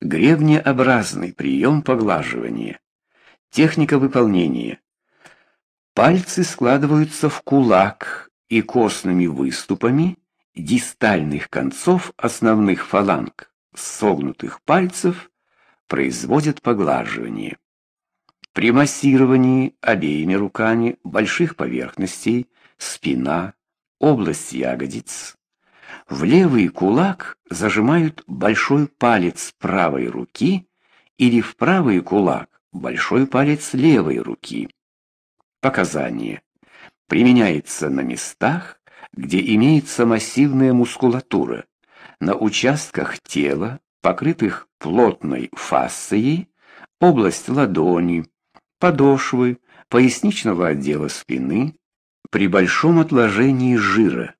Гребнеобразный прием поглаживания. Техника выполнения. Пальцы складываются в кулак и костными выступами дистальных концов основных фаланг согнутых пальцев производят поглаживание. При массировании обеими руками больших поверхностей спина, область ягодиц в левый кулак зажимают большой палец правой руки или в правый кулак большой палец левой руки. Показания. Применяется на местах, где имеется массивная мускулатура, на участках тела, покрытых плотной фасцией, область ладони, подошвы, поясничного отдела спины, при большом отложении жира.